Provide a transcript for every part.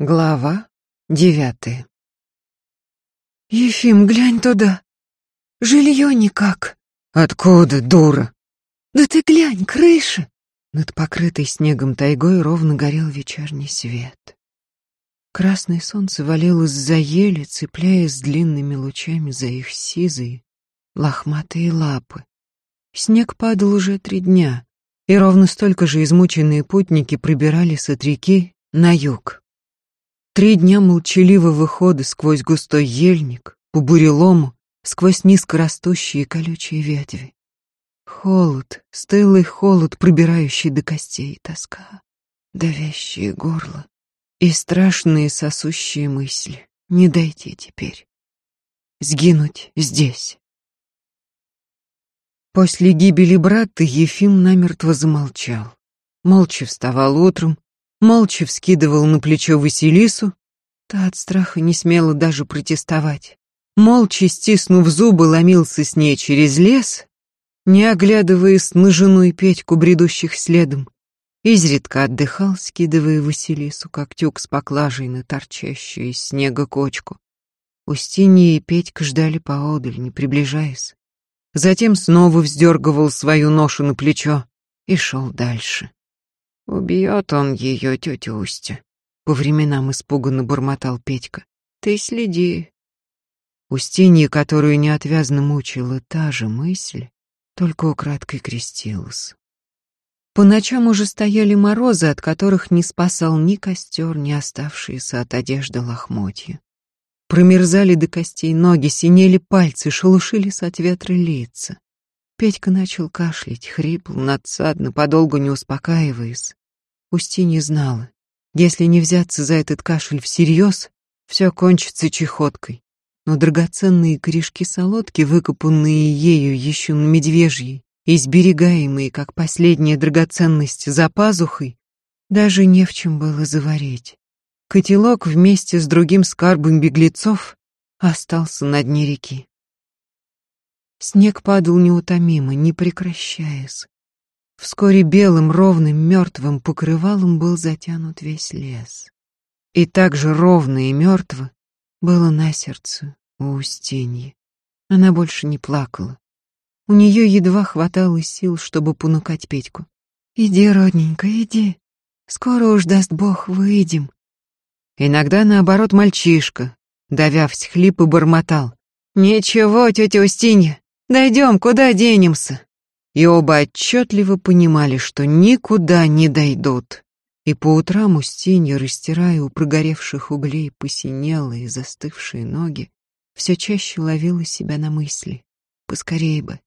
Глава девятая. «Ефим, глянь туда. Жилье никак». «Откуда, дура?» «Да ты глянь, крыша». Над покрытой снегом тайгой ровно горел вечерний свет. Красное солнце валилось за ели, цепляясь длинными лучами за их сизые, лохматые лапы. Снег падал уже три дня, и ровно столько же измученные путники пробирались от реки на юг. Три дня молчаливого хода сквозь густой ельник, по бурелому, сквозь низкорастущие колючие ветви. Холод, стылый холод, пробирающий до костей тоска, давящие горло и страшные сосущие мысли. Не дайте теперь. Сгинуть здесь. После гибели брата Ефим намертво замолчал. Молча вставал утром, молча вскидывал на плечо Василису, та от страха не смела даже протестовать. Молча, стиснув зубы, ломился с ней через лес, не оглядываясь на жену и Петьку, бредущих следом. Изредка отдыхал, скидывая Василису, как тюк с поклажей на торчащую из снега кочку. Устинья и Петька ждали поодаль, не приближаясь. Затем снова вздергивал свою ношу на плечо и шел дальше. Убьет он ее, тетя Устя. По временам испуганно бормотал Петька. Ты следи. Устинья, которую неотвязно мучила та же мысль, только украдкой крестилась. По ночам уже стояли морозы, от которых не спасал ни костер, ни оставшиеся от одежды лохмотья. Промерзали до костей ноги, синели пальцы, шелушились от ветра лица. Петька начал кашлять, хрипл, надсадно, подолгу не успокаиваясь. Устинья знала, если не взяться за этот кашель всерьез, все кончится чехоткой. Но драгоценные корешки солодки, выкопанные ею еще на медвежьей, и сберегаемые, как последняя драгоценность, за пазухой, даже не в чем было заварить. Котелок вместе с другим скарбом беглецов остался на дне реки. Снег падал неутомимо, не прекращаясь. Вскоре белым, ровным, мертвым покрывалом был затянут весь лес. И так же ровно и мертво было на сердце у Устиньи. Она больше не плакала. У нее едва хватало сил, чтобы понукать Петьку. «Иди, родненько, иди. Скоро уж, даст Бог, выйдем». Иногда, наоборот, мальчишка, давя всхлип и бормотал. «Ничего, тетя Устинья, Дойдем, куда денемся?» И оба отчетливо понимали, что никуда не дойдут. И по утрам Устинья, растирая у прогоревших углей посинелые застывшие ноги, все чаще ловила себя на мысли. Поскорей бы.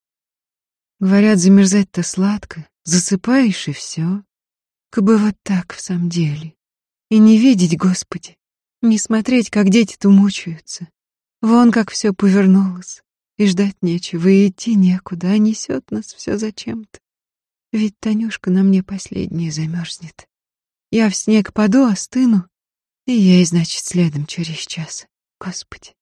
Говорят, замерзать-то сладко, засыпаешь и все. Кабы вот так в самом деле. И не видеть, Господи, не смотреть, как дети-то мучаются. Вон как все повернулось. И ждать нечего, и идти некуда, а несет нас все зачем-то. Ведь Танюшка на мне последняя замерзнет. Я в снег паду, остыну, и ей, значит, следом через час. Господи,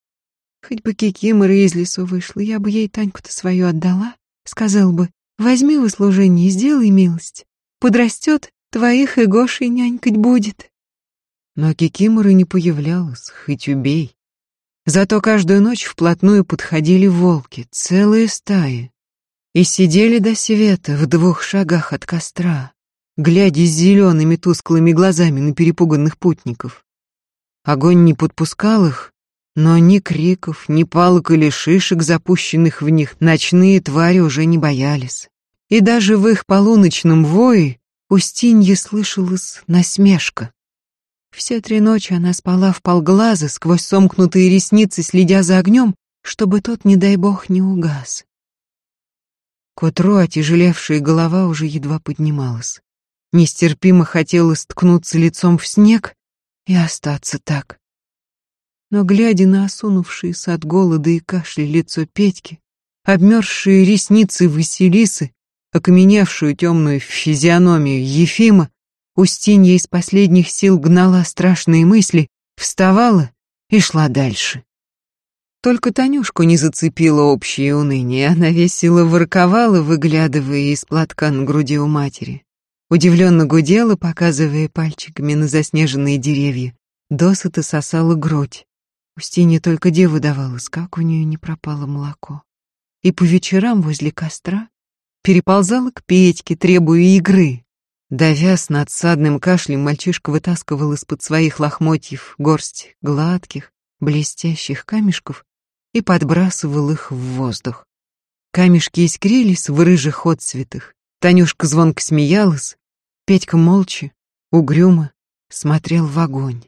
хоть бы Кикимора из лесу вышла, я бы ей Таньку-то свою отдала, сказал бы, возьми в услужение и сделай милость. Подрастет, твоих и Гошей нянькать будет. Но Кикимора не появлялась, хоть убей. Зато каждую ночь вплотную подходили волки, целые стаи, и сидели до света в двух шагах от костра, глядя с зелеными тусклыми глазами на перепуганных путников. Огонь не подпускал их, но ни криков, ни палок или шишек, запущенных в них, ночные твари уже не боялись. И даже в их полуночном вое Устинье слышалась насмешка. Все три ночи она спала в полглаза, сквозь сомкнутые ресницы, следя за огнем, чтобы тот, не дай бог, не угас. К утру отяжелевшая голова уже едва поднималась. Нестерпимо хотелось ткнуться лицом в снег и остаться так. Но, глядя на осунувшееся от голода и кашля лицо Петьки, обмерзшие ресницы Василисы, окаменевшую темную физиономию Ефима, Устинья из последних сил гнала страшные мысли, вставала и шла дальше. Только Танюшку не зацепило общее уныние, она весело ворковала, выглядывая из платка на груди у матери. Удивленно гудела, показывая пальчиками на заснеженные деревья, досыта сосала грудь. Устинья только деву давалась, как у нее не пропало молоко. И по вечерам возле костра переползала к Петьке, требуя игры. Давя с надсадным кашлем, мальчишка вытаскивал из-под своих лохмотьев горсть гладких, блестящих камешков и подбрасывал их в воздух. Камешки искрились в рыжих отцветах. Танюшка звонко смеялась, Петька молча, угрюмо смотрел в огонь.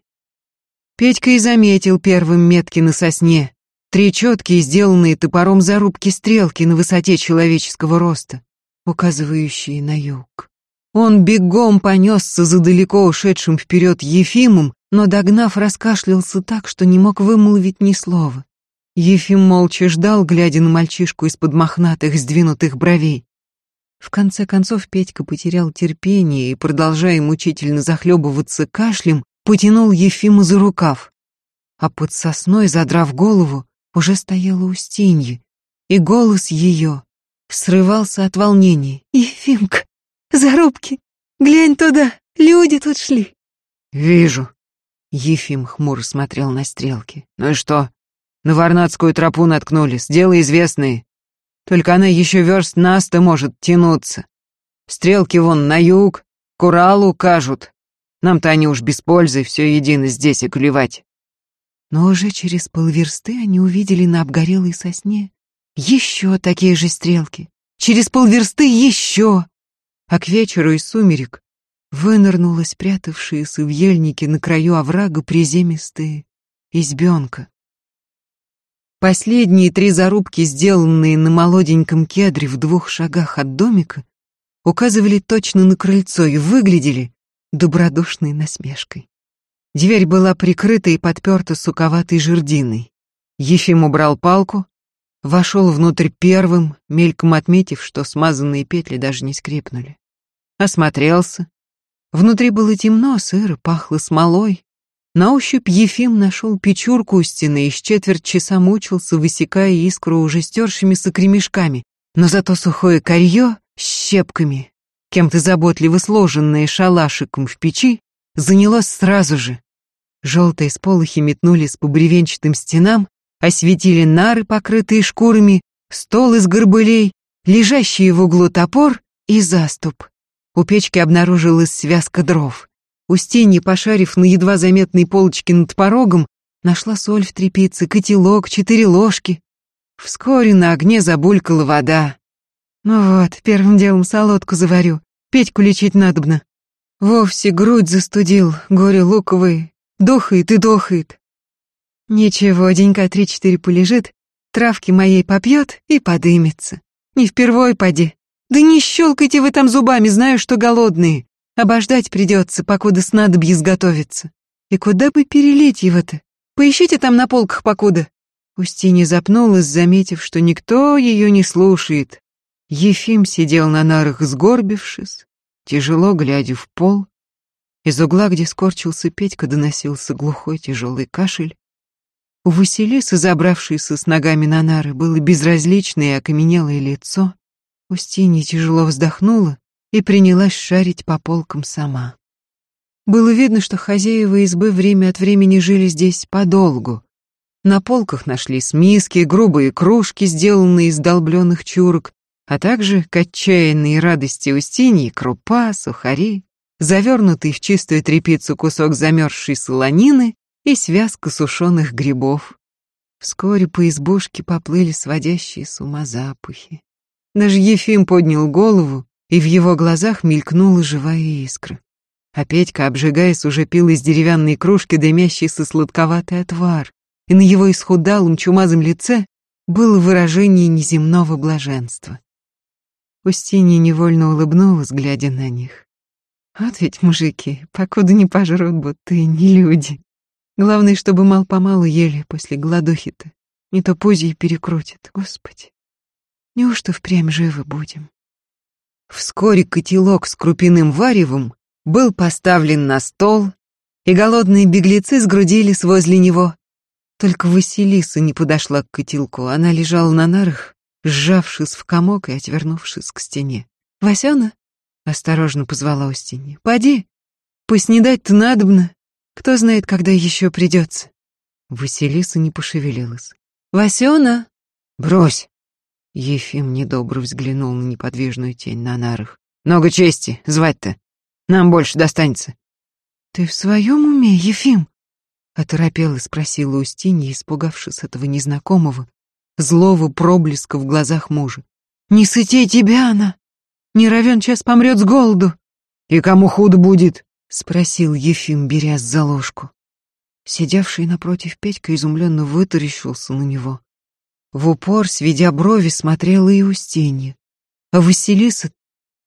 Петька и заметил первым метки на сосне, три четкие, сделанные топором зарубки стрелки на высоте человеческого роста, указывающие на юг. Он бегом понесся за далеко ушедшим вперед Ефимом, но, догнав, раскашлялся так, что не мог вымолвить ни слова. Ефим молча ждал, глядя на мальчишку из-под мохнатых, сдвинутых бровей. В конце концов Петька потерял терпение и, продолжая мучительно захлебываться кашлем, потянул Ефима за рукав. А под сосной, задрав голову, уже стояла Устинья, и голос ее срывался от волнения. «Ефимка, зарубки, глянь туда, люди тут шли». «Вижу». Ефим хмуро смотрел на стрелки. «Ну и что? На Варнадскую тропу наткнулись, дело известное. Только она еще верст на сто может тянуться. Стрелки вон на юг, к Уралу кажут. Нам-то они уж без пользы, все едино здесь и клевать. Но уже через полверсты они увидели на обгорелой сосне еще такие же стрелки. Через полверсты еще. А к вечеру из сумерек вынырнула спрятавшиеся в ельнике на краю оврага приземистые избенка. Последние три зарубки, сделанные на молоденьком кедре в двух шагах от домика, указывали точно на крыльцо и выглядели добродушной насмешкой. Дверь была прикрыта и подперта суковатой жердиной. Ефим убрал палку, вошел внутрь первым, мельком отметив, что смазанные петли даже не скрипнули. Осмотрелся. Внутри было темно, сыро, пахло смолой, на ощупь Ефим нашел печурку у стены и с четверть часа мучился, высекая искру уже стершимися кремешками, но зато сухое корье с щепками, кем-то заботливо сложенное шалашиком в печи, занялось сразу же. Желтые сполохи метнулись по бревенчатым стенам, осветили нары, покрытые шкурами, стол из горбылей, лежащий в углу топор и заступ. У печки обнаружилась связка дров. Устинья, пошарив на едва заметной полочке над порогом, нашла соль в тряпице, котелок, четыре ложки. Вскоре на огне забулькала вода. Ну вот, первым делом солодку заварю, Петьку лечить надобно. Вовсе грудь застудил, горе луковый, дохает и дохает. Ничего, денька три-четыре полежит, травки моей попьет и подымется. Не впервой поди. Да не щелкайте вы там зубами, знаю, что голодные. Обождать придется, покуда снадобье изготовится. И куда бы перелить его-то? Поищите там на полках покуда. Устинья запнулась, заметив, что никто ее не слушает. Ефим сидел на нарах, сгорбившись, тяжело глядя в пол. Из угла, где скорчился Петька, доносился глухой тяжелый кашель. У Василисы, забравшейся с ногами на нары, было безразличное и окаменелое лицо. Устинья тяжело вздохнула и принялась шарить по полкам сама. Было видно, что хозяева избы время от времени жили здесь подолгу. На полках нашлись миски, грубые кружки, сделанные из долбленных чурок, а также к отчаянной радости Устиньи крупа, сухари, завернутый в чистую тряпицу кусок замерзшей солонины и связка сушеных грибов. Вскоре по избушке поплыли сводящие с ума запахи. Даже Ефим поднял голову и в его глазах мелькнула живая искра. А Петька, обжигаясь, уже пил из деревянной кружки дымящийся сладковатый отвар, и на его исхудалом чумазом лице было выражение неземного блаженства. Устинья невольно улыбнулась, глядя на них. Вот ведь мужики, покуда не пожрут, будто и не люди. Главное, чтобы мал-помалу ели после голодухи-то. Не то позже перекрутит, господи. Неужто впрямь живы будем? Вскоре котелок с крупяным варевом был поставлен на стол, и голодные беглецы сгрудились возле него. Только Василиса не подошла к котелку, она лежала на нарах, сжавшись в комок и отвернувшись к стене. «Васяна?» — осторожно позвала Устинья. «Поди, поснедать-то надобно. Кто знает, когда еще придется. Василиса не пошевелилась. «Васена!» «Брось!» Ефим недобро взглянул на неподвижную тень на нарах. «Много чести, звать-то. Нам больше достанется». «Ты в своем уме, Ефим?» Оторопела спросила Устинья, испугавшись этого незнакомого, злого проблеска в глазах мужа. «Не сытей тебя она! Не равен час помрет с голоду!» «И кому худо будет?» — спросил Ефим, берясь за ложку. Сидевший напротив Петька изумленно вытаращился на него. В упор, сведя брови, смотрела и Устинья. А Василиса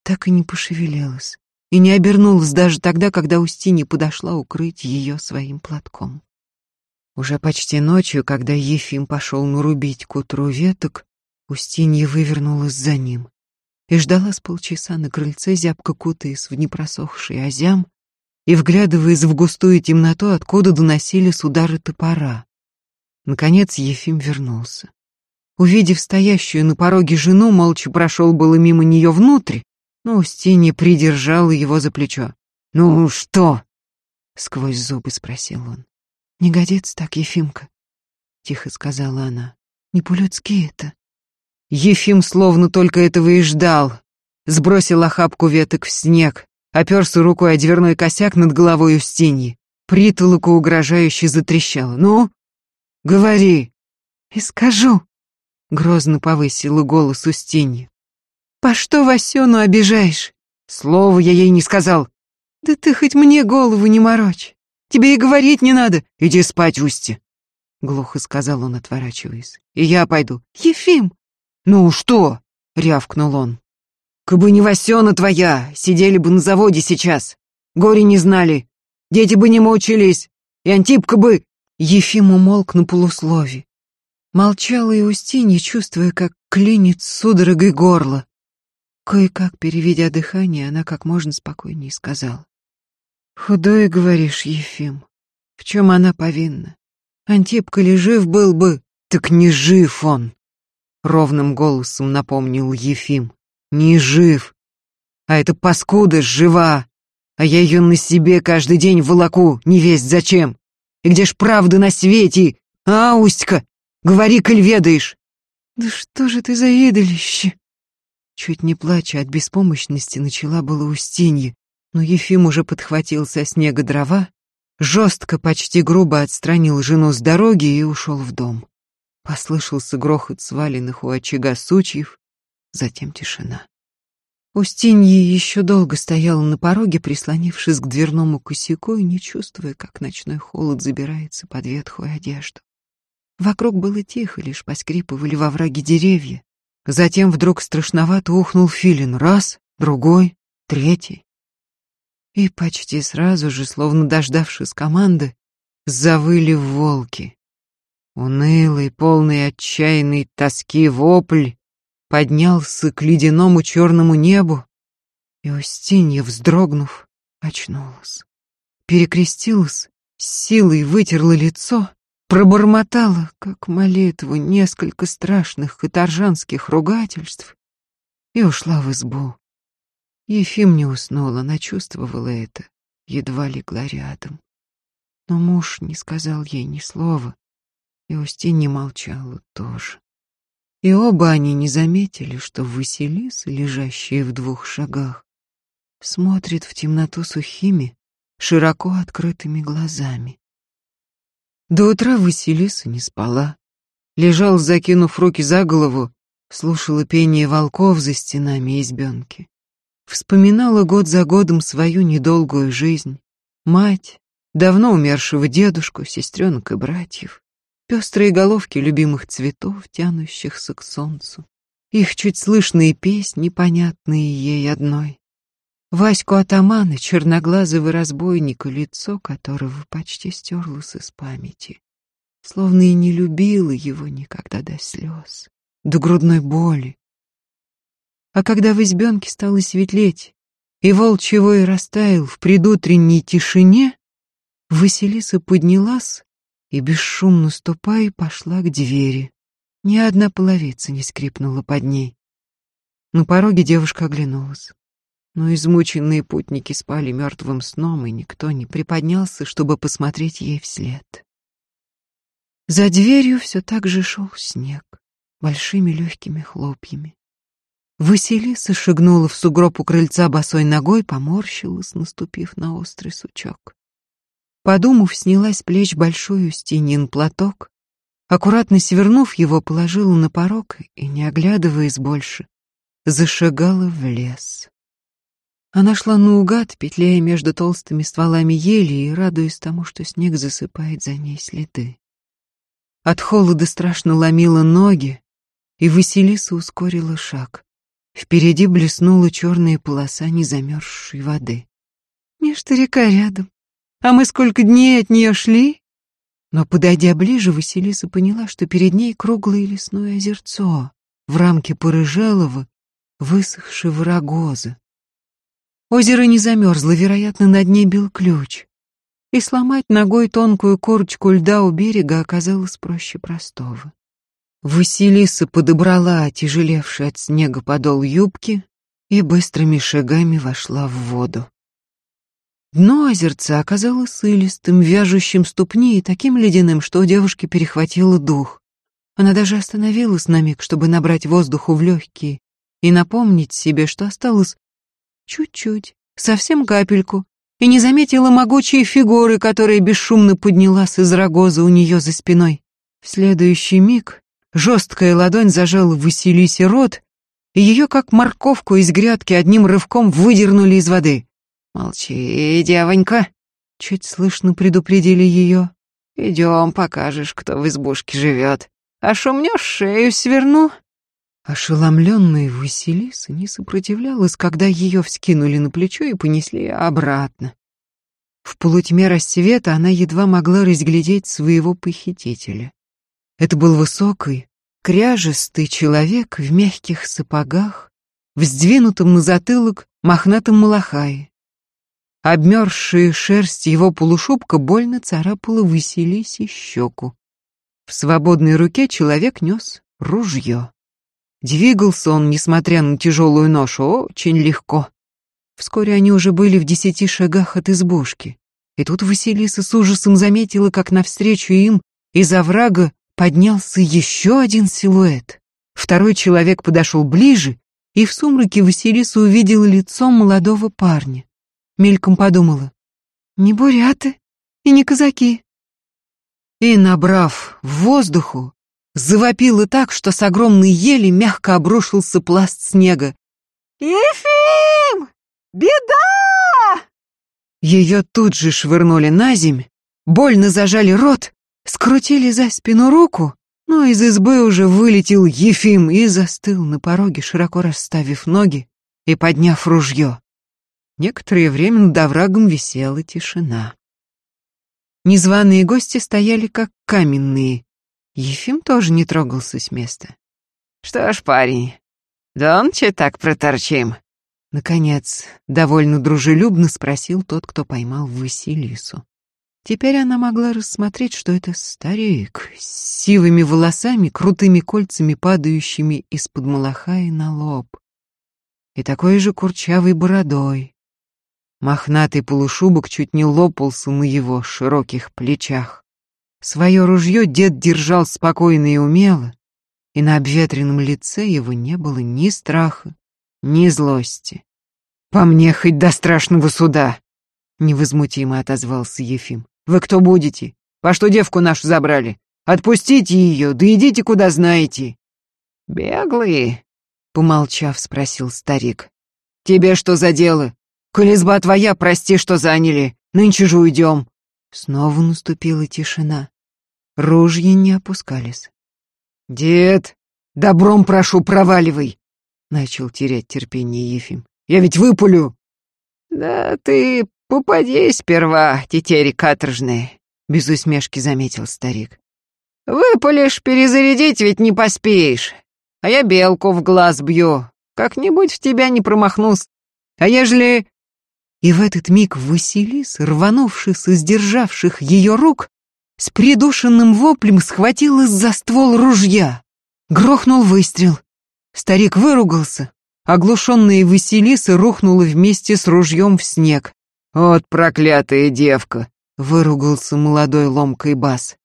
так и не пошевелилась и не обернулась даже тогда, когда Устинья подошла укрыть ее своим платком. Уже почти ночью, когда Ефим пошел нарубить к утру веток, Устинья вывернулась за ним и ждала с полчаса на крыльце, зябко кутаясь в непросохший озям и вглядываясь в густую темноту, откуда доносились удары топора. Наконец Ефим вернулся. Увидев стоящую на пороге жену, молча прошел было мимо нее внутрь, но Устинья придержала его за плечо. «Ну что?» — сквозь зубы спросил он. «Не годится так, Ефимка», — тихо сказала она. «Не по-людски это». Ефим словно только этого и ждал. Сбросил охапку веток в снег, оперся рукой о дверной косяк над головой Устиньи. Притолока угрожающе затрещала. «Ну, говори!» «И скажу!» — грозно повысила голос Устиньи. «По что Васену обижаешь?» «Слова я ей не сказал». «Да ты хоть мне голову не морочь. Тебе и говорить не надо. Иди спать, Устья!» Глухо сказал он, отворачиваясь. «И я пойду». «Ефим!» «Ну что?» — рявкнул он. «Кабы не Васена твоя, сидели бы на заводе сейчас. Горе не знали. Дети бы не мучились. И Антипка бы...» Ефим умолк на полуслове. Молчала и Устинья, чувствуя, как клинит судорогой горло. Кое-как, переведя дыхание, она как можно спокойнее сказала. «Худое, говоришь, Ефим. В чем она повинна? Антипка ли жив был бы? Так не жив он!» Ровным голосом напомнил Ефим. «Не жив! А эта паскуда жива! А я ее на себе каждый день волоку, не весть зачем! И где ж правда на свете? А, Устька, говори, коль ведаешь!» «Да что же ты за идолище?» Чуть не плача от беспомощности начала было Устинья, но Ефим уже подхватил со снега дрова, жестко, почти грубо отстранил жену с дороги и ушел в дом. Послышался грохот сваленных у очага сучьев, затем тишина. Устинья еще долго стояла на пороге, прислонившись к дверному косяку и не чувствуя, как ночной холод забирается под ветхую одежду. Вокруг было тихо, лишь поскрипывали во враге деревья. Затем вдруг страшновато ухнул филин. Раз, другой, третий. И почти сразу же, словно дождавшись команды, завыли волки. Унылый, полный отчаянной тоски вопль поднялся к ледяному черному небу, и Устинья, вздрогнув, очнулась. Перекрестилась, силой вытерла лицо пробормотала, как молитву, несколько страшных каторжанских ругательств и ушла в избу. Ефим не уснул, она чувствовала это, едва легла рядом. Но муж не сказал ей ни слова, и Устинья молчала тоже. И оба они не заметили, что Василиса, лежащая в двух шагах, смотрит в темноту сухими, широко открытыми глазами. До утра Василиса не спала. Лежал, закинув руки за голову, слушала пение волков за стенами избенки. Вспоминала год за годом свою недолгую жизнь. Мать, давно умершего дедушку, сестренок и братьев. Пестрые головки любимых цветов, тянущихся к солнцу. Их чуть слышные песни, понятные ей одной. Ваську атамана, черноглазого разбойника, лицо которого почти стерлось из памяти, словно и не любила его никогда до слез, до грудной боли. А когда в избенке стало светлеть, и волчьего и растаял в предутренней тишине, Василиса поднялась и, бесшумно ступая, пошла к двери. Ни одна половица не скрипнула под ней. На пороге девушка оглянулась. Но измученные путники спали мертвым сном, и никто не приподнялся, чтобы посмотреть ей вслед. За дверью все так же шел снег, большими легкими хлопьями. Василиса шагнула в сугроб у крыльца босой ногой, поморщилась, наступив на острый сучок. Подумав, сняла с плеч большой устинин платок, аккуратно свернув его, положила на порог и, не оглядываясь больше, зашагала в лес. Она шла наугад, петляя между толстыми стволами ели и радуясь тому, что снег засыпает за ней следы. От холода страшно ломила ноги, и Василиса ускорила шаг. Впереди блеснула черная полоса незамерзшей воды. Нечто река рядом. А мы сколько дней от нее шли? Но, подойдя ближе, Василиса поняла, что перед ней круглое лесное озерцо, в рамке порыжелого, высохшего рогоза. Озеро не замерзло, вероятно, на дне бил ключ. И сломать ногой тонкую корочку льда у берега оказалось проще простого. Василиса подобрала отяжелевший от снега подол юбки и быстрыми шагами вошла в воду. Дно озерца оказалось сылистым, вяжущим ступни и таким ледяным, что у девушки перехватило дух. Она даже остановилась на миг, чтобы набрать воздуху в легкие и напомнить себе, что осталось чуть-чуть, совсем капельку, и не заметила могучей фигуры, которая бесшумно поднялась из рогоза у нее за спиной. В следующий миг Жесткая ладонь зажала Василисе рот, и ее, как морковку из грядки, одним рывком выдернули из воды. «Молчи, девонька!» — чуть слышно предупредили ее. «Идем, покажешь, кто в избушке живет. А шумнешь, шею сверну». Ошеломленная Василиса не сопротивлялась, когда ее вскинули на плечо и понесли обратно. В полутьме рассвета она едва могла разглядеть своего похитителя. Это был высокий, кряжестый человек в мягких сапогах, в сдвинутом на затылок мохнатом малахае. Обмерзшая шерсть его полушубка больно царапала Василисе щеку. В свободной руке человек нес ружье. Двигался он, несмотря на тяжелую ношу, очень легко. Вскоре они уже были в десяти шагах от избушки. И тут Василиса с ужасом заметила, как навстречу им из оврага поднялся еще один силуэт. Второй человек подошел ближе, и в сумраке Василиса увидела лицо молодого парня. Мельком подумала, не буряты и не казаки. И, набрав воздуху, завопила так, что с огромной ели мягко обрушился пласт снега. «Ефим! Беда!» Ее тут же швырнули на земь, больно зажали рот Скрутили за спину руку, но из избы уже вылетел Ефим и застыл на пороге, широко расставив ноги и подняв ружье. Некоторое время над оврагом висела тишина. Незваные гости стояли как каменные. Ефим тоже не трогался с места. «Что ж, парень, донче так проторчим?» Наконец, довольно дружелюбно спросил тот, кто поймал Василису. Теперь она могла рассмотреть, что это старик с сивыми волосами, крутыми кольцами, падающими из-под малахаи на лоб, и такой же курчавой бородой. Мохнатый полушубок чуть не лопался на его широких плечах. Свое ружье дед держал спокойно и умело, и на обветренном лице его не было ни страха, ни злости. «По мне хоть до страшного суда!» — невозмутимо отозвался Ефим. Вы кто будете? По что девку нашу забрали? Отпустите ее, да идите куда знаете. Беглые, помолчав, спросил старик. Тебе что за дело? Коль изба твоя, прости, что заняли. Нынче же уйдем. Снова наступила тишина. Ружья не опускались. Дед, добром прошу, проваливай. Начал терять терпение Ефим. Я ведь выпулю. Да ты «Попади сперва, тетери каторжные», — без усмешки заметил старик. «Выпалишь, перезарядить ведь не поспеешь, а я белку в глаз бью, как-нибудь в тебя не промахнусь. А ежели...» И в этот миг Василис, рванувшись из державших ее рук, с придушенным воплем схватилась за ствол ружья. Грохнул выстрел. Старик выругался, оглушенная Василиса рухнула вместе с ружьем в снег. «Вот проклятая девка!» — выругался молодой ломкой бас.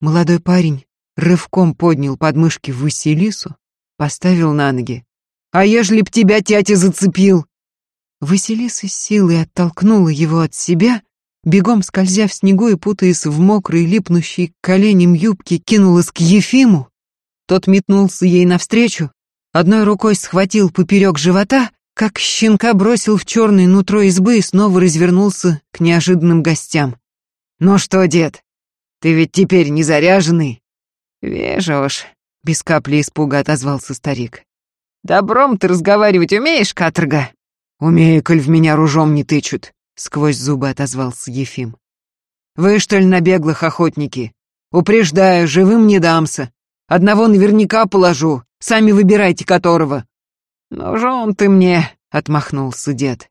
Молодой парень рывком поднял подмышки Василису, поставил на ноги. «А ежели б тебя тятя зацепил?» Василиса силой оттолкнула его от себя, бегом скользя в снегу и путаясь в мокрой, липнущей к коленям юбке, кинулась к Ефиму. Тот метнулся ей навстречу, одной рукой схватил поперек живота, как щенка бросил в черное нутро избы и снова развернулся к неожиданным гостям. «Ну что, дед, ты ведь теперь не заряженный?» «Вижу уж», — без капли испуга отозвался старик. «Добром ты разговаривать умеешь, каторга?» «Умею, коль в меня ружом не тычут», — сквозь зубы отозвался Ефим. «Вы, что ли, на беглых охотники? Упреждаю, живым не дамся. Одного наверняка положу, сами выбирайте которого». «Нужен ты мне», — отмахнулся дед.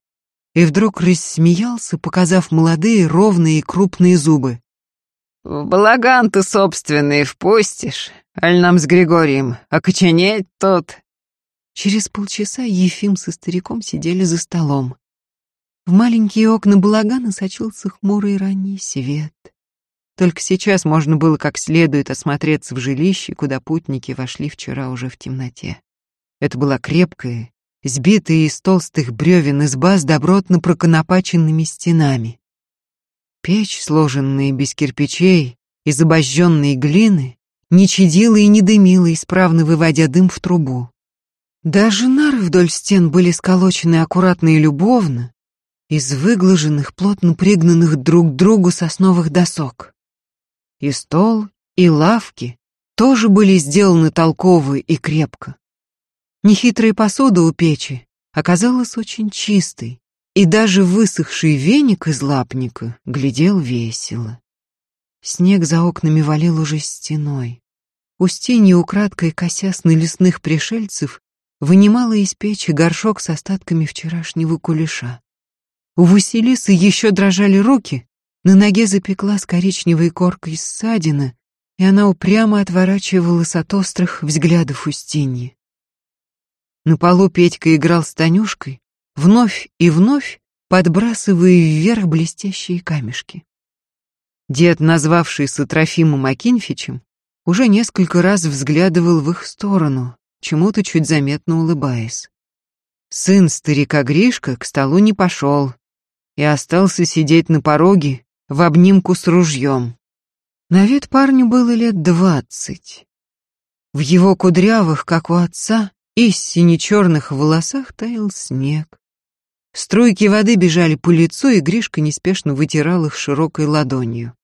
И вдруг рассмеялся, показав молодые, ровные и крупные зубы. «В балаган ты собственный впустишь, аль нам с Григорием окоченеть тут?» Через полчаса Ефим со стариком сидели за столом. В маленькие окна балагана сочился хмурый ранний свет. Только сейчас можно было как следует осмотреться в жилище, куда путники вошли вчера уже в темноте. Это была крепкая, сбитая из толстых бревен изба с добротно проконопаченными стенами. Печь, сложенная без кирпичей, из обожженной глины, не чадила и не дымила, исправно выводя дым в трубу. Даже нары вдоль стен были сколочены аккуратно и любовно, из выглаженных, плотно пригнанных друг к другу сосновых досок. И стол, и лавки тоже были сделаны толково и крепко. Нехитрая посуда у печи оказалась очень чистой, и даже высохший веник из лапника глядел весело. Снег за окнами валил уже стеной. Устинья, украдкой косясь на лесных пришельцев, вынимала из печи горшок с остатками вчерашнего кулеша. У Василисы еще дрожали руки, на ноге запеклась коричневой коркой ссадина, и она упрямо отворачивалась от острых взглядов Устиньи. На полу Петька играл с Танюшкой, вновь и вновь подбрасывая вверх блестящие камешки. Дед, назвавшийся Трофимом Акинфичем, уже несколько раз взглядывал в их сторону, чему-то чуть заметно улыбаясь. Сын старика Гришка к столу не пошел и остался сидеть на пороге в обнимку с ружьем. На вид парню было лет двадцать. В его кудрявых, как у отца, и сине-черных волосах таял снег. Струйки воды бежали по лицу, и Гришка неспешно вытирал их широкой ладонью.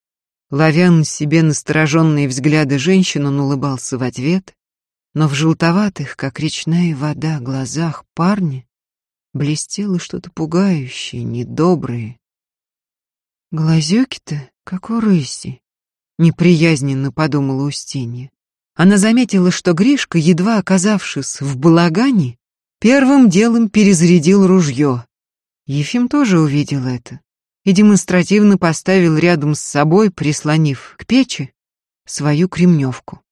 Ловя на себе настороженные взгляды женщин, он улыбался в ответ, но в желтоватых, как речная вода, глазах парня блестело что-то пугающее, недоброе. Глазёки-то, как у рыси, неприязненно подумала Устинья. Она заметила, что Гришка, едва оказавшись в балагане, первым делом перезарядил ружье. Ефим тоже увидел это и демонстративно поставил рядом с собой, прислонив к печи, свою кремневку.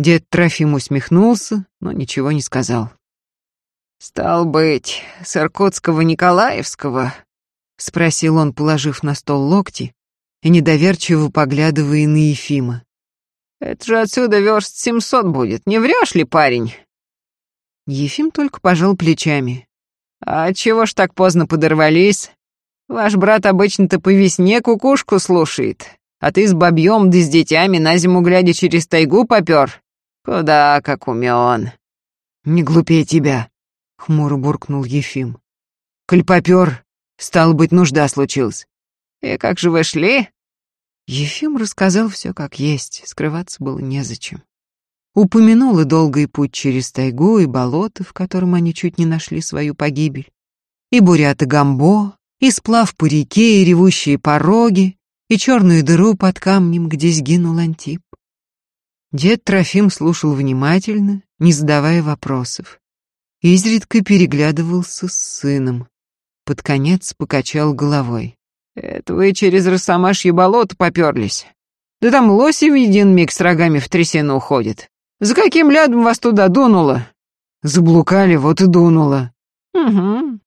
Дед Трофим усмехнулся, но ничего не сказал. «Стал быть, с Иркутского Николаевского?» — спросил он, положив на стол локти и недоверчиво поглядывая на Ефима. «Это же отсюда верст семьсот будет, не врешь ли, парень?» Ефим только пожал плечами. «А чего ж так поздно подорвались? Ваш брат обычно-то по весне кукушку слушает, а ты с бабьем да с детьми на зиму глядя через тайгу попер. Куда как умен. Не глупее тебя, хмуро буркнул Ефим. Коль попер, стало быть, нужда случилась. И как же вы шли? Ефим рассказал все как есть, скрываться было незачем. Упомянул и долгий путь через тайгу, и болото, в котором они чуть не нашли свою погибель, и бурят и гамбо, и сплав по реке, и ревущие пороги, и черную дыру под камнем, где сгинул Антип. Дед Трофим слушал внимательно, не задавая вопросов. Изредка переглядывался с сыном. Под конец покачал головой. «Это вы через Росомашье болото поперлись? Да там лоси в един миг с рогами в трясину уходит. За каким лядом вас туда дунуло? Заблукали, вот и дунуло. Угу.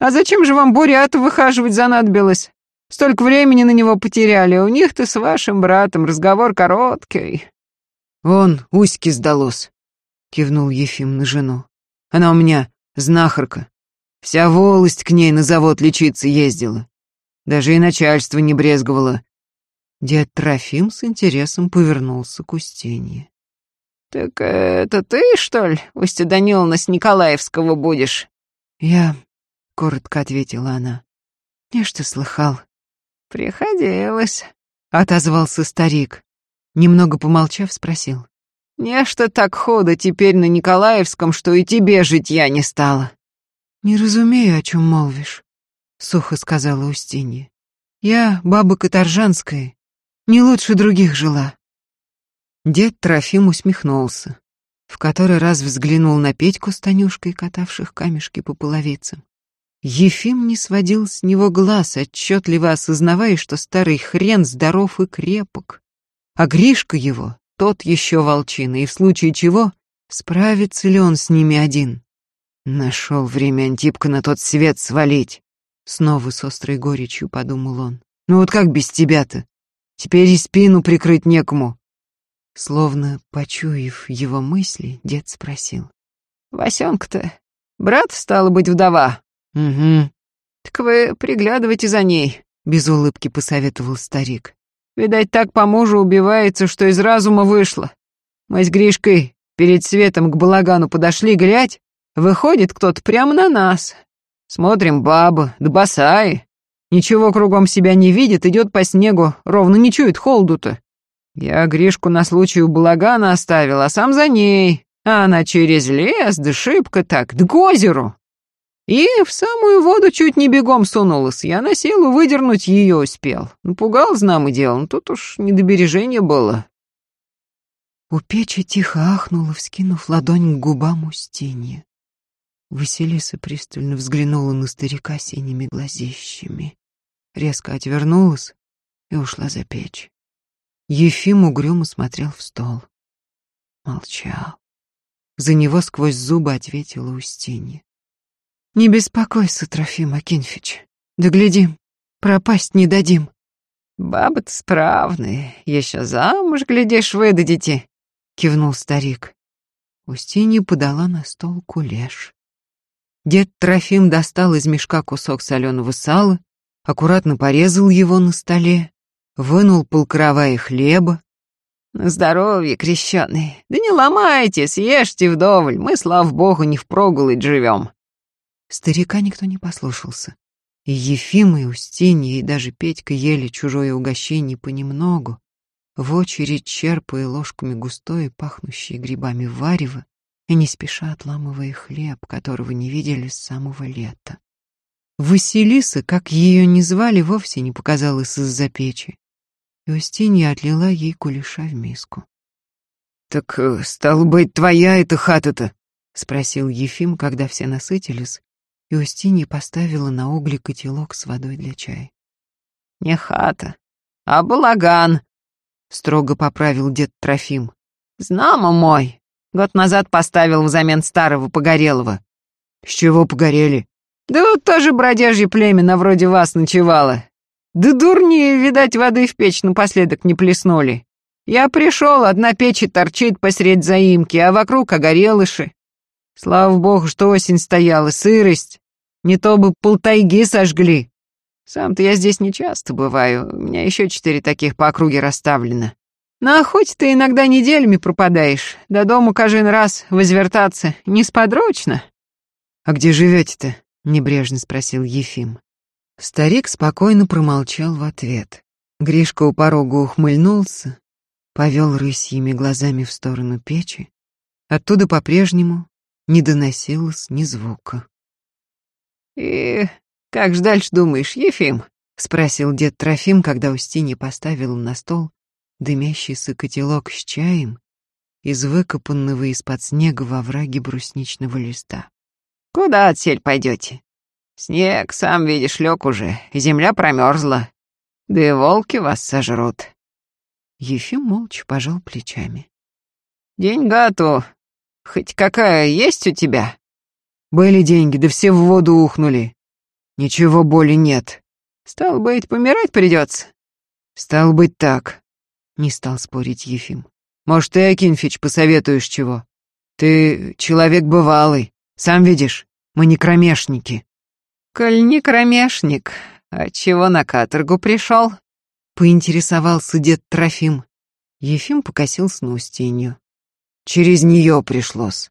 А зачем же вам Бурята выхаживать занадобилось? Столько времени на него потеряли, у них-то с вашим братом разговор короткий. Вон, Уське сдалось, кивнул Ефим на жену. Она у меня знахарка. Вся волость к ней на завод лечиться ездила. Даже и начальство не брезговало. Дед Трофим с интересом повернулся к Устинье. «Так это ты, что ли, Устья Даниловна с Николаевского будешь?» «Я», — коротко ответила она. «Я что слыхал?» «Приходилось», — отозвался старик. Немного помолчав, спросил. «Нечто так хода теперь на Николаевском, что и тебе житья не стало». «Не разумею, о чем молвишь», — сухо сказала Устинья. «Я баба Каторжанская, не лучше других жила». Дед Трофим усмехнулся, в который раз взглянул на Петьку с Танюшкой, катавших камешки по половицам. Ефим не сводил с него глаз, отчетливо осознавая, что старый хрен здоров и крепок. А Гришка его, тот еще волчина, и в случае чего, справится ли он с ними один? Нашел время Антипка на тот свет свалить. Снова с острой горечью подумал он. Ну вот как без тебя-то? Теперь и спину прикрыть некому. Словно почуяв его мысли, дед спросил. «Васенка-то, брат, стало быть, вдова?» «Угу». «Так вы приглядывайте за ней», — без улыбки посоветовал старик. «Видать, так по мужу убивается, что из разума вышло. Мы с Гришкой перед светом к балагану подошли, глядь, выходит кто-то прямо на нас. Смотрим, баба, да босая. Ничего кругом себя не видит, идет по снегу, ровно не чует холоду-то. Я Гришку на случай у балагана оставил, а сам за ней. А она через лес, да шибко так, к озеру. И в самую воду чуть не бегом сунулась. Я на силу выдернуть ее успел. Напугал, знамо дело, но тут уж не до бережения было. У печи тихо ахнула, вскинув ладонь к губам Устинья. Василиса пристально взглянула на старика синими глазищами, резко отвернулась и ушла за печь. Ефим угрюмо смотрел в стол. Молчал. За него сквозь зубы ответила Устинья. «Не беспокойся, Трофим Акинфич. Доглядим. Пропасть не дадим». «Бабы-то справные. Еще замуж, глядишь, выдадите», — кивнул старик. Устинья подала на стол кулеш. Дед Трофим достал из мешка кусок соленого сала, аккуратно порезал его на столе, вынул полкровая хлеба. «На здоровье, крещеный. Да не ломайте, съешьте вдоволь, мы, слава богу, не впроголодь живем». Старика никто не послушался. И Ефим, и Устинья, и даже Петька ели чужое угощение понемногу, в очередь черпая ложками густое, пахнущее грибами варево, и не спеша отламывая хлеб, которого не видели с самого лета. Василиса, как ее ни звали, вовсе не показалась из-за печи и Устинья отлила ей кулеша в миску. «Так, э, стало быть, твоя эта хата-то?» — спросил Ефим, когда все насытились, и Устинья поставила на угли котелок с водой для чая. «Не хата, а балаган», — строго поправил дед Трофим. «Знамо мой, год назад поставил взамен старого погорелого». «С чего погорели?» «Да вот тоже бродяжье племя на вроде вас ночевало. Да дурни, видать, воды в печь напоследок не плеснули. Я пришел, одна печь торчит посредь заимки, а вокруг огорелыши. Слава богу, что осень стояла, сырость. Не то бы полтайги сожгли. Сам-то я здесь не часто бываю, у меня еще четыре таких по округе расставлено. На охоте ты иногда неделями пропадаешь, до дома каждый раз возвертаться несподручно. «А где живете-то?» — небрежно спросил Ефим. Старик спокойно промолчал в ответ. Гришка у порога ухмыльнулся, повел рысьими глазами в сторону печи. Оттуда по-прежнему не доносилось ни звука. «И как ж дальше думаешь, Ефим?» — спросил дед Трофим, когда Устинья поставил на стол дымящийся котелок с чаем из выкопанного из-под снега во враге брусничного листа. «Куда отсель пойдете? Снег, сам видишь, лег уже, земля промерзла. Да и волки вас сожрут. Ефим молча пожал плечами. Деньгату. Хоть какая есть у тебя?» «Были деньги, да все в воду ухнули. Ничего боли нет». «Стал быть, помирать придется?» «Стал быть так», — не стал спорить Ефим. «Может, ты, Акинфич, посоветуешь чего? Ты человек бывалый, сам видишь, мы не кромешники». «Коль не кромешник, а чего на каторгу пришел?» Поинтересовался дед Трофим. Ефим покосился на Устинью. «Через нее пришлось».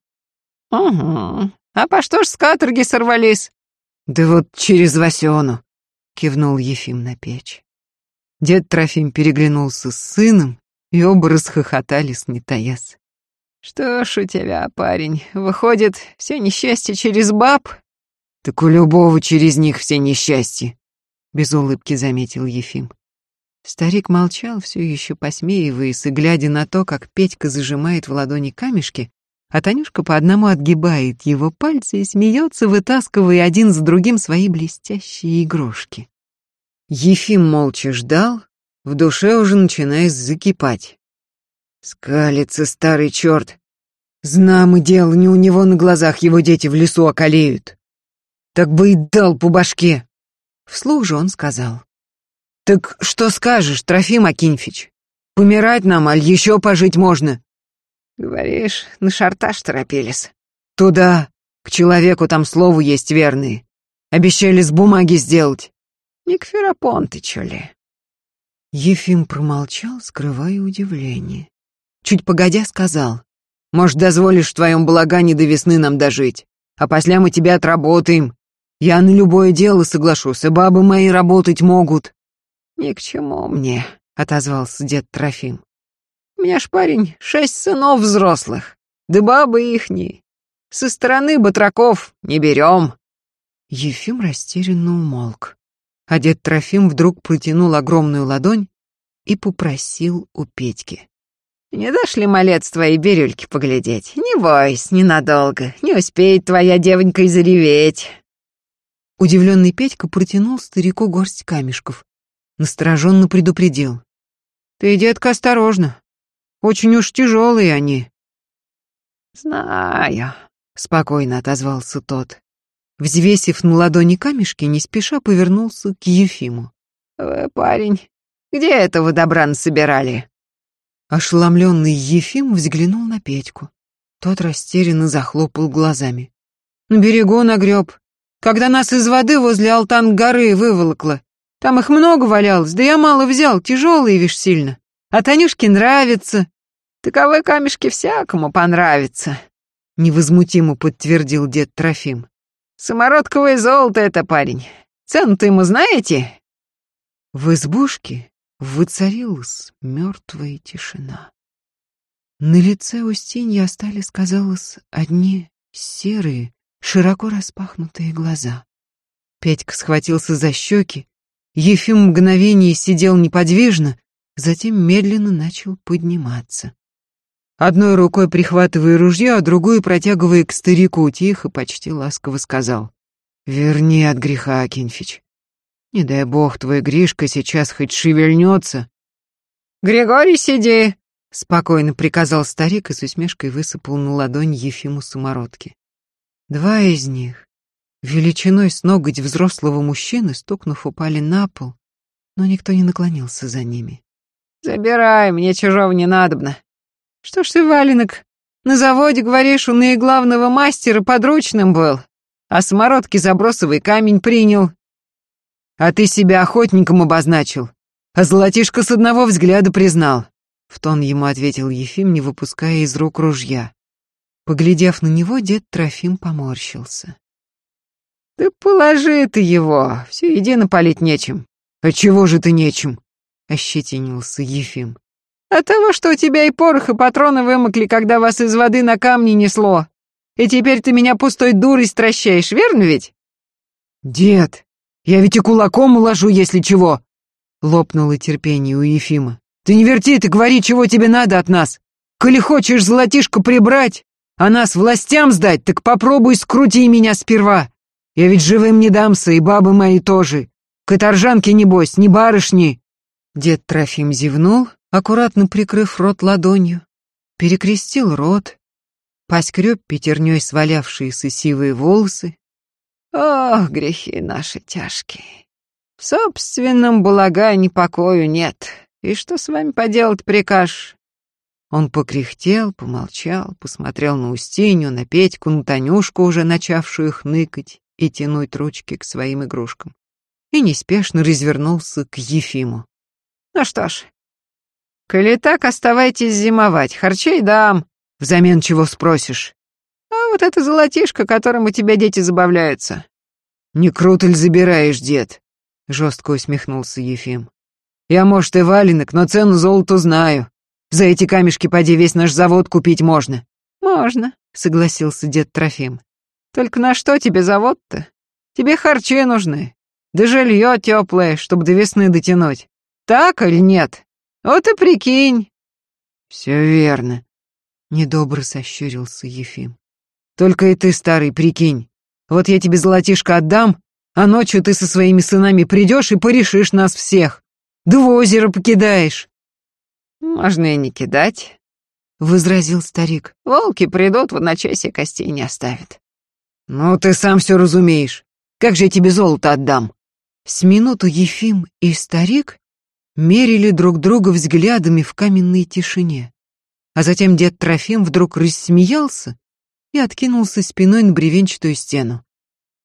«Угу. А по что ж с каторги сорвались?» «Да вот через Васену», — кивнул Ефим на печь. Дед Трофим переглянулся с сыном, и оба расхохотались, не таясь. «Что ж у тебя, парень, выходит, все несчастье через баб?» «Так у любого через них все несчастья», — без улыбки заметил Ефим. Старик молчал, все еще посмеиваясь и глядя на то, как Петька зажимает в ладони камешки, а Танюшка по одному отгибает его пальцы и смеется, вытаскивая один за другим свои блестящие игрушки. Ефим молча ждал, в душе уже начиная закипать. Скалится старый черт. Знам и дело, не у него на глазах его дети в лесу околеют. Так бы и дал по башке. Вслух же он сказал. «Так что скажешь, Трофим Акинфич? Помирать нам, аль еще пожить можно?» «Говоришь, на шартаж торопились». «Туда, к человеку там слову есть верные. Обещали с бумаги сделать». «Не к Ферапонты, чё ли?» Ефим промолчал, скрывая удивление. Чуть погодя сказал. «Может, дозволишь в твоем балагане до весны нам дожить, а после мы тебя отработаем. Я на любое дело соглашусь, и бабы мои работать могут. «Ни к чему мне», — отозвался дед Трофим. «У меня ж, парень, шесть сынов взрослых, да бабы ихние. Со стороны батраков не берем». Ефим растерянно умолк, а дед Трофим вдруг протянул огромную ладонь и попросил у Петьки. «Не дашь ли, малец, твоей бирюльки поглядеть? Не бойся, ненадолго, не успеет твоя девонька и зареветь». Удивленный Петька протянул старику горсть камешков, настороженно предупредил. «Ты, детка, осторожно. Очень уж тяжелые они». «Знаю», — спокойно отозвался тот. Взвесив на ладони камешки, не спеша повернулся к Ефиму. «Вы, парень, где этого добра насобирали?» Ошеломленный Ефим взглянул на Петьку. Тот растерянно захлопал глазами. «На берегу нагреб. Когда нас из воды возле Алтан-горы выволокло, там их много валялось, да я мало взял, тяжелые, вишь, сильно. А Танюшке нравится. Таковы камешки всякому понравится, невозмутимо подтвердил дед Трофим. Самородковое золото это, парень. Цену-то ему знаете? В избушке воцарилась мертвая тишина. На лице Устиньи остались, казалось, одни серые, широко распахнутые глаза. Петька схватился за щеки, Ефим мгновение сидел неподвижно, затем медленно начал подниматься. Одной рукой прихватывая ружье, а другой протягивая к старику, тихо, почти ласково сказал. «Верни от греха, Акинфич. Не дай бог, твой Гришка сейчас хоть шевельнется». «Григорий, сиди!» — спокойно приказал старик и с усмешкой высыпал на ладонь Ефиму самородки. Два из них, величиной с ноготь взрослого мужчины, стукнув, упали на пол, но никто не наклонился за ними. «Забирай, мне чужого не надобно. Что ж ты, валенок, на заводе, говоришь, у наиглавного мастера подручным был, а самородки забросовый камень принял. А ты себя охотником обозначил, а золотишко с одного взгляда признал», — в тон ему ответил Ефим, не выпуская из рук ружья. Поглядев на него, дед Трофим поморщился. «Да положи ты его, все едино полить нечем». «А чего же ты нечем?» — ощетинился Ефим. «От того, что у тебя и порох, и патроны вымокли, когда вас из воды на камни несло. И теперь ты меня пустой дурой стращаешь, верно ведь?» «Дед, я ведь и кулаком уложу, если чего!» — лопнуло терпение у Ефима. «Ты не верти, ты говори, чего тебе надо от нас. Коли хочешь золотишко прибрать, а нас властям сдать, так попробуй скрути меня сперва. Я ведь живым не дамся, и бабы мои тоже. Каторжанки, небось, не барышни!» Дед Трофим зевнул, аккуратно прикрыв рот ладонью, перекрестил рот, поскреб пятерней свалявшиеся сивые волосы. Ох, грехи наши тяжкие. В собственном балагане покою нет. И что с вами поделать прикажешь? Он покряхтел, помолчал, посмотрел на Устинью, на Петьку, на Танюшку, уже начавшую хныкать и тянуть ручки к своим игрушкам, и неспешно развернулся к Ефиму. «Ну что ж, коли так, оставайтесь зимовать, харчей дам. Взамен чего спросишь?» «А вот это золотишко, которым у тебя дети забавляются». «Не круто ли забираешь, дед?» — жестко усмехнулся Ефим. «Я, может, и валенок, но цену золоту знаю. За эти камешки поди весь наш завод купить можно». «Можно», — согласился дед Трофим. «Только на что тебе завод-то? Тебе харчи нужны, да жилье теплое, чтобы до весны дотянуть. Так или нет? Вот и прикинь». «Все верно», — недобро сощурился Ефим. «Только и ты, старый, прикинь. Вот я тебе золотишко отдам, а ночью ты со своими сынами придешь и порешишь нас всех. Да в озеро покидаешь. «Можно и не кидать», — возразил старик. «Волки придут, в одночасье костей не оставят». «Ну, ты сам все разумеешь. Как же я тебе золото отдам?» С минуту Ефим и старик мерили друг друга взглядами в каменной тишине. А затем дед Трофим вдруг рассмеялся и откинулся спиной на бревенчатую стену.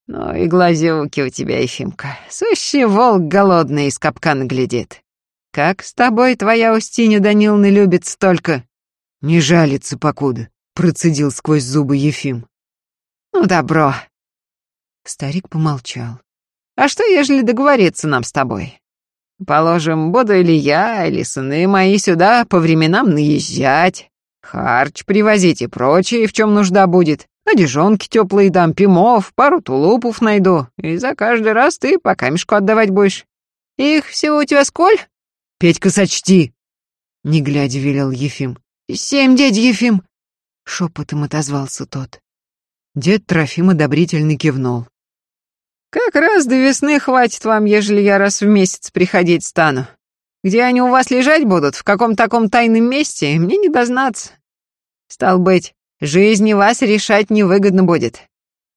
«Ну и глазюки у тебя, Ефимка. Сущий волк голодный из капкана глядит. Как с тобой твоя Устинья Даниловна любит столько?» «Не жалится, покуда», — процедил сквозь зубы Ефим. «Ну, добро». Старик помолчал. «А что, ежели договориться нам с тобой? Положим, буду или я, или сыны мои сюда по временам наезжать, харч привозить и прочее, в чем нужда будет. Одежонки теплые дам, пимов, пару тулупов найду, и за каждый раз ты по камешку отдавать будешь. Их всего у тебя сколь?» Петька, сочти!» Не глядя, велел Ефим. «Семь, дядь Ефим!» Шепотом отозвался тот. Дед Трофим одобрительно кивнул. «Как раз до весны хватит вам, ежели я раз в месяц приходить стану. Где они у вас лежать будут, в каком таком тайном месте, мне не дознаться. Стал быть, жизни вас решать невыгодно будет.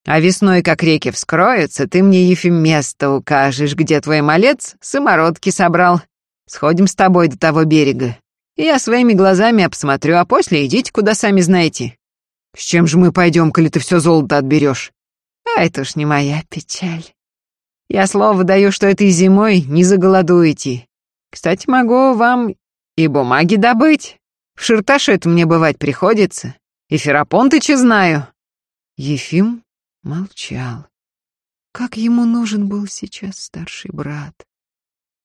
А весной, как реки вскроются, ты мне, Ефим, место укажешь, где твой малец самородки собрал, Сходим с тобой до того берега. И я своими глазами обсмотрю, а после идите, куда сами знаете. С чем же мы пойдем, коли ты все золото отберешь? А это уж не моя печаль. Я слово даю, что этой зимой не заголодуете. Кстати, могу вам и бумаги добыть. В Ширташе это мне бывать приходится. И Ферапонтыча знаю. Ефим молчал. Как ему нужен был сейчас старший брат?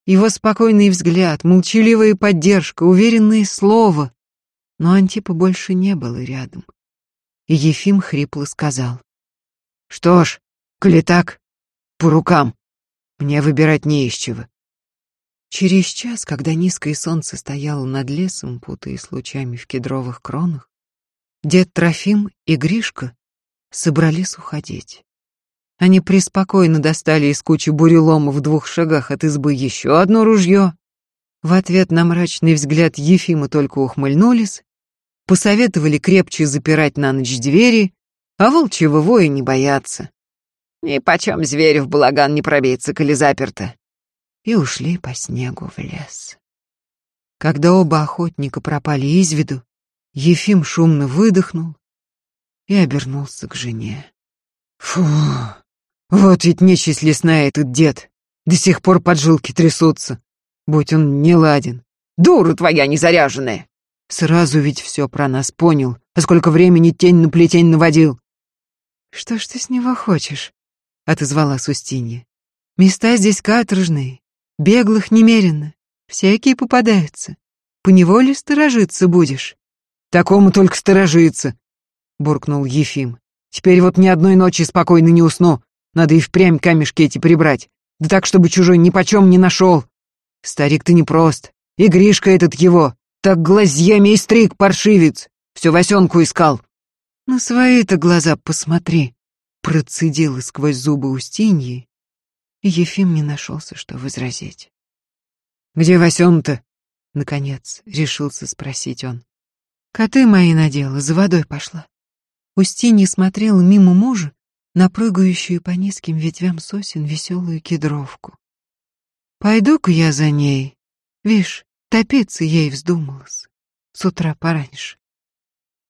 Его спокойный взгляд, молчаливая поддержка, уверенное слово. Но Антипа больше не было рядом. И Ефим хрипло сказал. «Что ж, коли так, по рукам. Мне выбирать не из чего». Через час, когда низкое солнце стояло над лесом, путаясь лучами в кедровых кронах, дед Трофим и Гришка собрались уходить. Они преспокойно достали из кучи бурелома в двух шагах от избы еще одно ружье. В ответ на мрачный взгляд Ефима только ухмыльнулись, посоветовали крепче запирать на ночь двери, а волчьего воя не бояться. Ни почем зверю в балаган не пробиться, коли заперто. И ушли по снегу в лес. Когда оба охотника пропали из виду, Ефим шумно выдохнул и обернулся к жене. Фу, вот ведь нечисть лесная этот дед. До сих пор поджилки трясутся. Будь он не ладен. Дура твоя незаряженная. Сразу ведь все про нас понял. А сколько времени тень на плетень наводил. Что ж ты с него хочешь? Отозвалась Устинья. Места здесь каторжные. Беглых немерено. Всякие попадаются. Поневоле сторожиться будешь. Такому только сторожиться, буркнул Ефим. Теперь вот ни одной ночи спокойно не усну. Надо и впрямь камешки эти прибрать. Да так, чтобы чужой ни почем не нашел. Старик ты непрост. И Гришка этот его. Так глазьями и стриг, паршивец. Все Васенку искал. На свои-то глаза посмотри. Процедила сквозь зубы Устиньи. Ефим не нашелся, что возразить. «Где Васен-то?» — наконец решился спросить он. «Коты мои надела, за водой пошла». Устинья смотрела мимо мужа на прыгающую по низким ветвям сосен веселую кедровку. «Пойду-ка я за ней. Вишь, топиться ей вздумалось. С утра пораньше».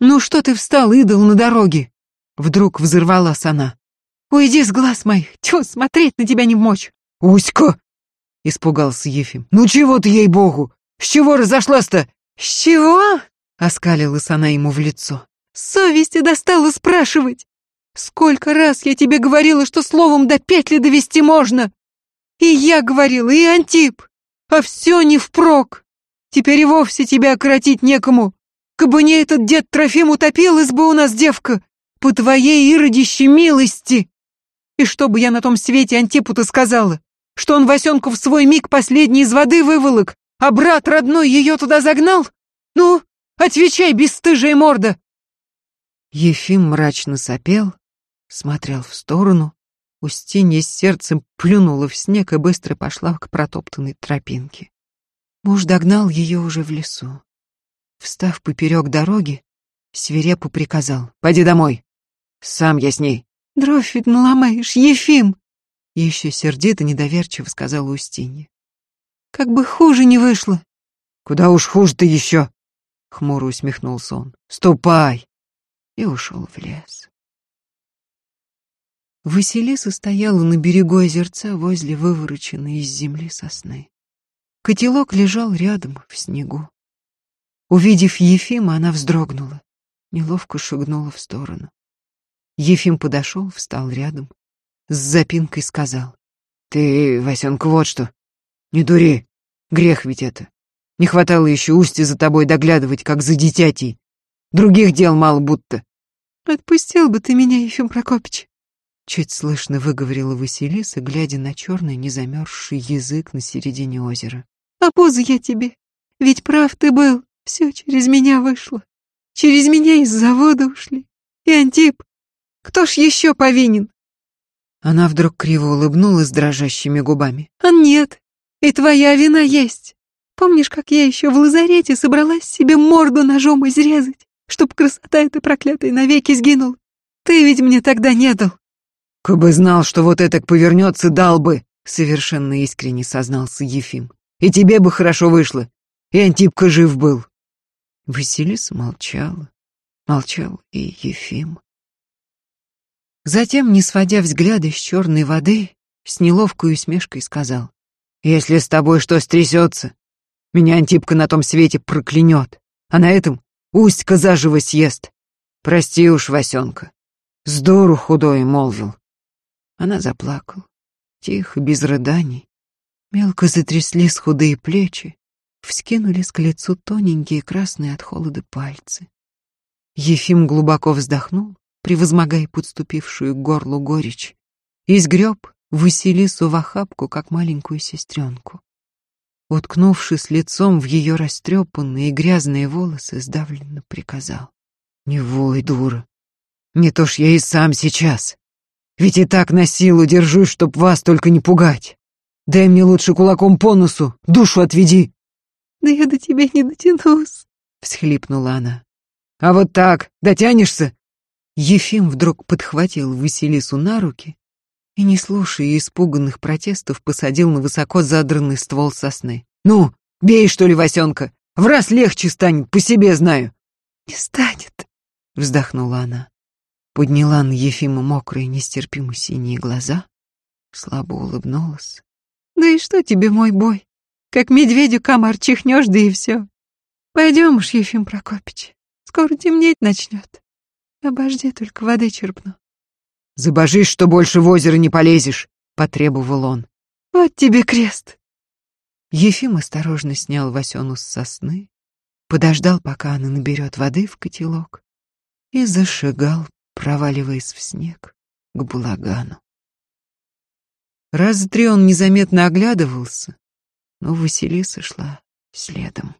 «Ну что ты встал, идол, на дороге?» Вдруг взорвалась она. «Уйди с глаз моих! Тьфу, смотреть на тебя не мочь!» «Уська!» — испугался Ефим. «Ну чего ты, ей-богу? С чего разошлась-то?» «С чего?» — оскалилась она ему в лицо. «Совести достало спрашивать! Сколько раз я тебе говорила, что словом до петли довести можно! И я говорила, и Антип! А все не впрок! Теперь и вовсе тебя окротить некому! Кабы не этот дед Трофим утопилась бы у нас девка! По твоей иродище милости!» И что бы я на том свете Антипу-то сказала? Что он Васенку в свой миг последний из воды выволок, а брат родной ее туда загнал? Ну, отвечай, бесстыжая морда!» Ефим мрачно сопел, смотрел в сторону. Устинья с сердцем плюнула в снег и быстро пошла к протоптанной тропинке. Муж догнал ее уже в лесу. Встав поперек дороги, свирепо приказал. «Пойди домой. Сам я с ней». «Дров ведь наломаешь, Ефим!» Еще сердито недоверчиво сказала Устинья. «Как бы хуже не вышло!» «Куда уж хуже-то еще!» Хмуро усмехнулся он. «Ступай!» И ушел в лес. Василиса стояла на берегу озерца возле вывороченной из земли сосны. Котелок лежал рядом, в снегу. Увидев Ефима, она вздрогнула, неловко шагнула в сторону. Ефим подошел, встал рядом, с запинкой сказал. «Ты, Васенка, вот что. Не дури. Грех ведь это. Не хватало еще устья за тобой доглядывать, как за дитятей. Других дел мало будто». «Отпустил бы ты меня, Ефим Прокопич», — чуть слышно выговорила Василиса, глядя на черный незамерзший язык на середине озера. «А поза я тебе. Ведь прав ты был. Все через меня вышло. Через меня из завода ушли. И Антип, кто ж еще повинен?» Она вдруг криво улыбнулась дрожащими губами. «А нет, и твоя вина есть. Помнишь, как я еще в лазарете собралась себе морду ножом изрезать, чтоб красота эта проклятая навеки сгинула? Ты ведь мне тогда не дал». «Кабы знал, что вот это повернется, дал бы», — совершенно искренне сознался Ефим. «И тебе бы хорошо вышло, и Антипка жив был». Василиса молчала. Молчал и Ефим. Затем, не сводя взгляда с черной воды, с неловкой усмешкой сказал. «Если с тобой что стрясется, меня Антипка на том свете проклянет, а на этом Устька заживо съест. Прости уж, Васенка, с дуру худой молвил». Она заплакала, тихо, без рыданий. Мелко затряслись худые плечи, вскинулись к лицу тоненькие красные от холода пальцы. Ефим глубоко вздохнул, превозмогая подступившую к горлу горечь, и сгреб Василису в охапку, как маленькую сестренку. Уткнувшись лицом в ее растрепанные и грязные волосы, сдавленно приказал. «Не вой, дура, не то ж я и сам сейчас. Ведь и так на силу держусь, чтоб вас только не пугать. Дай мне лучше кулаком по носу, душу отведи». «Да я до тебя не дотянусь», — всхлипнула она. «А вот так, дотянешься, Ефим вдруг подхватил Василису на руки и, не слушая испуганных протестов, посадил на высоко задранный ствол сосны. «Ну, бей, что ли, Васенка! В раз легче станет, по себе знаю!» «Не станет!» — вздохнула она. Подняла на Ефима мокрые, нестерпимо синие глаза, слабо улыбнулась. «Да и что тебе, мой бой? Как медведю комар чихнешь, да и все. Пойдем уж, Ефим Прокопич, скоро темнеть начнет. Обожди, только воды черпну. Забожись, что больше в озеро не полезешь, потребовал он. Вот тебе крест. Ефим осторожно снял Васену с сосны, подождал, пока она наберет воды в котелок, и зашагал, проваливаясь в снег, к булагану. Раз три он незаметно оглядывался, но Василиса шла следом.